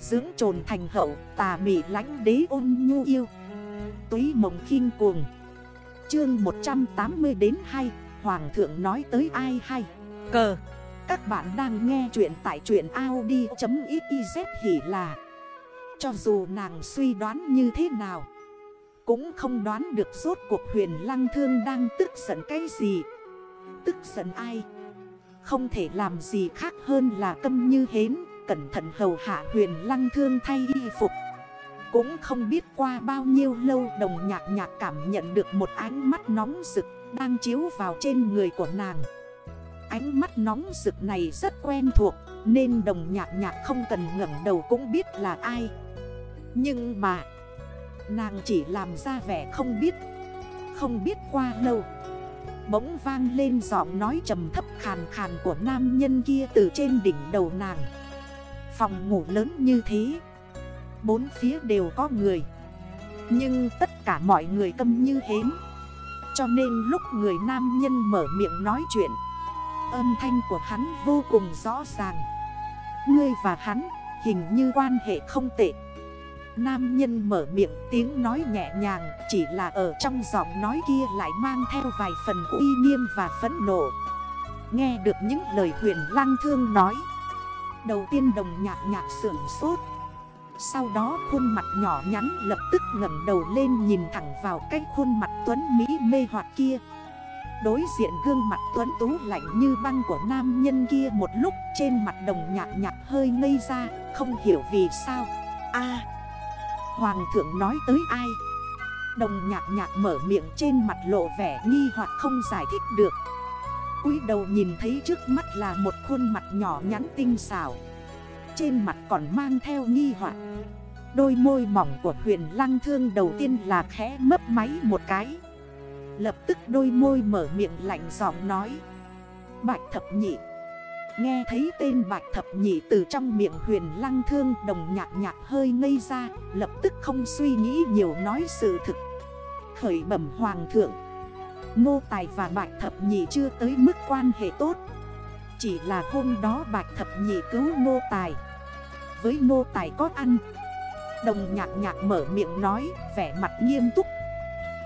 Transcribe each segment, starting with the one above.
Dưỡng trồn thành hậu, tà mị lánh đế ôn nhu yêu. Túy mộng khinh cuồng. Chương 180 đến 2 Hoàng thượng nói tới ai hay? Cờ. Các bạn đang nghe chuyện tại chuyện Audi.xyz hỉ là. Cho dù nàng suy đoán như thế nào, Cũng không đoán được rốt cuộc huyền lăng thương đang tức giận cái gì. Tức giận ai? Không thể làm gì khác hơn là câm như hến. Cẩn thận hầu hạ huyền lăng thương thay y phục. Cũng không biết qua bao nhiêu lâu đồng nhạc nhạc cảm nhận được một ánh mắt nóng rực Đang chiếu vào trên người của nàng. Ánh mắt nóng rực này rất quen thuộc, Nên đồng nhạc nhạc không cần ngẩn đầu cũng biết là ai. Nhưng mà, Nàng chỉ làm ra vẻ không biết Không biết qua lâu. Bỗng vang lên giọng nói trầm thấp khàn khàn của nam nhân kia từ trên đỉnh đầu nàng. Phòng ngủ lớn như thế. Bốn phía đều có người. Nhưng tất cả mọi người câm như hến. Cho nên lúc người nam nhân mở miệng nói chuyện, Âm thanh của hắn vô cùng rõ ràng. Ngươi và hắn hình như quan hệ không tệ. Nam nhân mở miệng tiếng nói nhẹ nhàng, Chỉ là ở trong giọng nói kia lại mang theo vài phần uy nghiêm và phẫn nộ. Nghe được những lời huyền lăng thương nói Đầu tiên đồng nhạc nhạc sưởng sốt. Sau đó khuôn mặt nhỏ nhắn lập tức ngẩng đầu lên nhìn thẳng vào cái khuôn mặt tuấn Mỹ mê hoặc kia. Đối diện gương mặt tuấn tú lạnh như băng của nam nhân kia một lúc trên mặt đồng nhạc nhạc hơi ngây ra, Không hiểu vì sao. A! Hoàng thượng nói tới ai? Đồng nhạc nhạc mở miệng trên mặt lộ vẻ nghi hoặc không giải thích được cúi đầu nhìn thấy trước mắt là một khuôn mặt nhỏ nhắn tinh xảo. Trên mặt còn mang theo nghi hoặc. Đôi môi mỏng của huyền lăng thương đầu tiên là khẽ mấp máy một cái. Lập tức đôi môi mở miệng lạnh giọng nói. Bạch thập nhị. Nghe thấy tên bạch thập nhị từ trong miệng huyền lăng thương đồng nhạc nhạc hơi ngây ra, Lập tức không suy nghĩ nhiều nói sự thực. Khởi bẩm hoàng thượng. Ngô Tài và Bạch Thập Nhị chưa tới mức quan hệ tốt. Chỉ là hôm đó Bạch Thập Nhị cứu Ngô Tài. Với Ngô Tài có ăn. Đồng nhạc nhạc mở miệng nói, vẻ mặt nghiêm túc.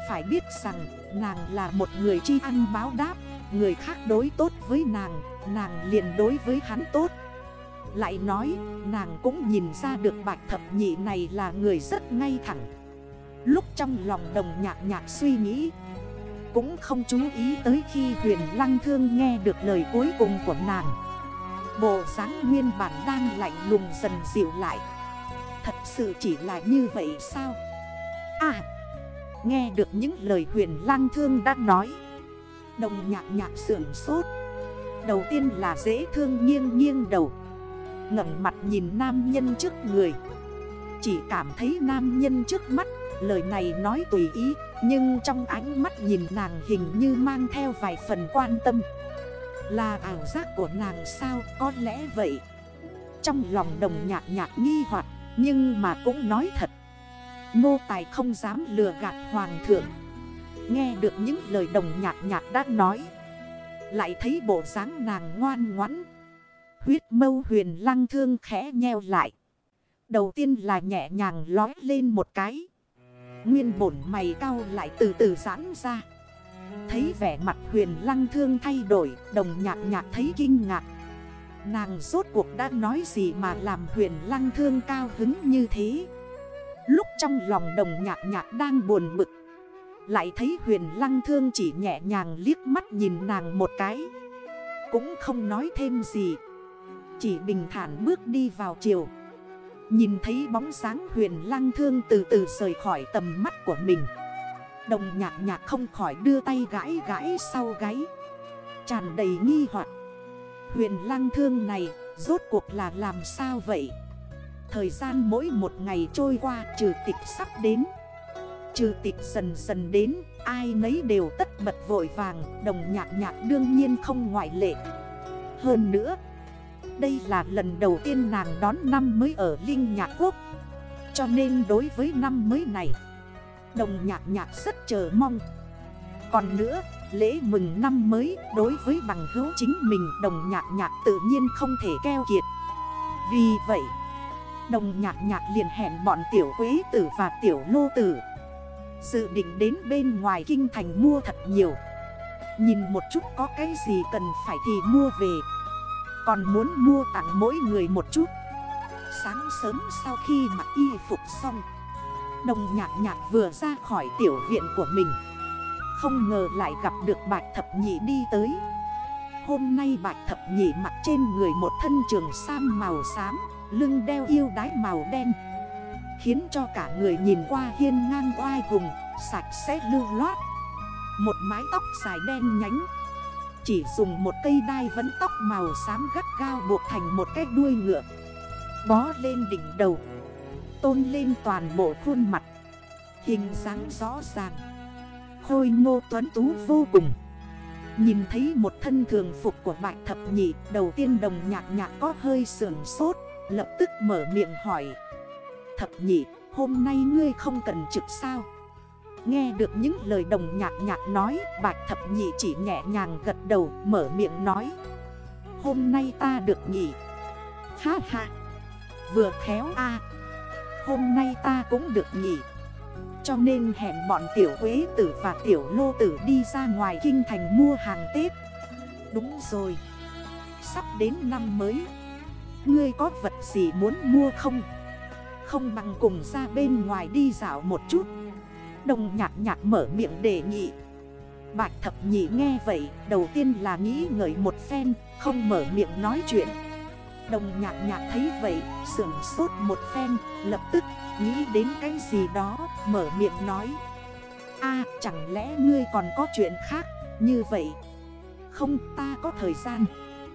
Phải biết rằng, nàng là một người chi ăn báo đáp. Người khác đối tốt với nàng Nàng liền đối với hắn tốt. Lại nói, nàng cũng nhìn ra được Bạch Thập Nhị này là người rất ngay thẳng. Lúc trong lòng đồng nhạc nhạc suy nghĩ cũng không chú ý tới khi huyền lăng thương nghe được lời cuối cùng của nàng. Bộ dáng nguyên bản đang lạnh lùng dần dịu lại. Thật sự chỉ là như vậy sao? À! Nghe được những lời huyền lăng thương đã nói. Đồng nhạc nhạc sưởng sốt. Đầu tiên là dễ thương nghiêng nghiêng đầu. Ngẩng mặt nhìn nam nhân trước người. Chỉ cảm thấy nam nhân trước mắt Lời này nói tùy ý, Nhưng trong ánh mắt nhìn nàng hình như mang theo vài phần quan tâm. Là ảo giác của nàng sao, có lẽ vậy? Trong lòng đồng nhạc nhạc nghi hoặc, Nhưng mà cũng nói thật. Nô tài không dám lừa gạt hoàng thượng. Nghe được những lời đồng nhạc nhạc đã nói, Lại thấy bộ dáng nàng ngoan ngoãn. Huyết mâu huyền lăng thương khẽ nheo lại. Đầu tiên là nhẹ nhàng lói lên một cái. Nguyên bổn mày cao lại từ từ giãn ra. Thấy vẻ mặt huyền lăng thương thay đổi, Đồng nhạc nhạc thấy kinh ngạc. Nàng rốt cuộc đã nói gì mà làm huyền lăng thương cao hứng như thế? Lúc trong lòng đồng nhạc nhạc đang buồn bực, Lại thấy huyền lăng thương chỉ nhẹ nhàng liếc mắt nhìn nàng một cái. Cũng không nói thêm gì, Chỉ bình thản bước đi vào chiều. Nhìn thấy bóng sáng huyền Lang thương từ từ rời khỏi tầm mắt của mình. Đồng nhạc nhạc không khỏi đưa tay gãi gãi sau gáy. Tràn đầy nghi hoặc. Huyền Lang thương này, rốt cuộc là làm sao vậy? Thời gian mỗi một ngày trôi qua, trừ tịch sắp đến. Trừ tịch dần dần đến, Ai nấy đều tất bật vội vàng. Đồng nhạc nhạc đương nhiên không ngoại lệ. Hơn nữa đây là lần đầu tiên nàng đón năm mới ở Linh Nhạc Quốc. Cho nên đối với năm mới này, Đồng nhạc nhạc rất chờ mong. Còn nữa, lễ mừng năm mới đối với bằng hữu chính mình, Đồng nhạc nhạc tự nhiên không thể keo kiệt. Vì vậy, Đồng nhạc nhạc liền hẹn bọn tiểu quế tử và tiểu lô tử. Dự định đến bên ngoài kinh thành mua thật nhiều. Nhìn một chút có cái gì cần phải thì mua về. Còn muốn mua tặng mỗi người một chút. Sáng sớm sau khi mặc y phục xong, Đồng nhạc nhạc vừa ra khỏi tiểu viện của mình. Không ngờ lại gặp được bạch thập nhị đi tới. Hôm nay bạch thập nhị mặc trên người một thân trường sam màu xám, Lưng đeo yêu đái màu đen, Khiến cho cả người nhìn qua hiên ngang oai hùng, Sạch sẽ lưu loát. Một mái tóc dài đen nhánh chỉ dùng một cây đai vẫn tóc màu xám gắt gao buộc thành một cái đuôi ngựa. Bó lên đỉnh đầu, Tôn lên toàn bộ khuôn mặt. Hình dáng rõ ràng, Khôi ngô tuấn tú vô cùng. Nhìn thấy một thân thường phục của bạch thập nhị, Đầu tiên đồng nhạc nhạc có hơi sườn sốt, Lập tức mở miệng hỏi. Thập nhị, hôm nay ngươi không cần trực sao? Nghe được những lời đồng nhạc nhạc nói Bạch thập nhị chỉ nhẹ nhàng gật đầu, mở miệng nói. Hôm nay ta được nghỉ. Ha ha. Vừa khéo a. Hôm nay ta cũng được nghỉ. Cho nên hẹn bọn tiểu quế tử và tiểu lô tử đi ra ngoài kinh thành mua hàng Tết. Đúng rồi. Sắp đến năm mới. Ngươi có vật gì muốn mua không? Không bằng cùng ra bên ngoài đi dạo một chút. Đồng nhạc nhạc mở miệng đề nghị. Bạch thập nhị nghe vậy, Đầu tiên là nghĩ ngợi một phen, Không mở miệng nói chuyện. Đồng nhạc nhạc thấy vậy Sưởng sốt một phen, Lập tức nghĩ đến cái gì đó, Mở miệng nói. A, chẳng lẽ ngươi còn có chuyện khác? Như vậy, Không, ta có thời gian.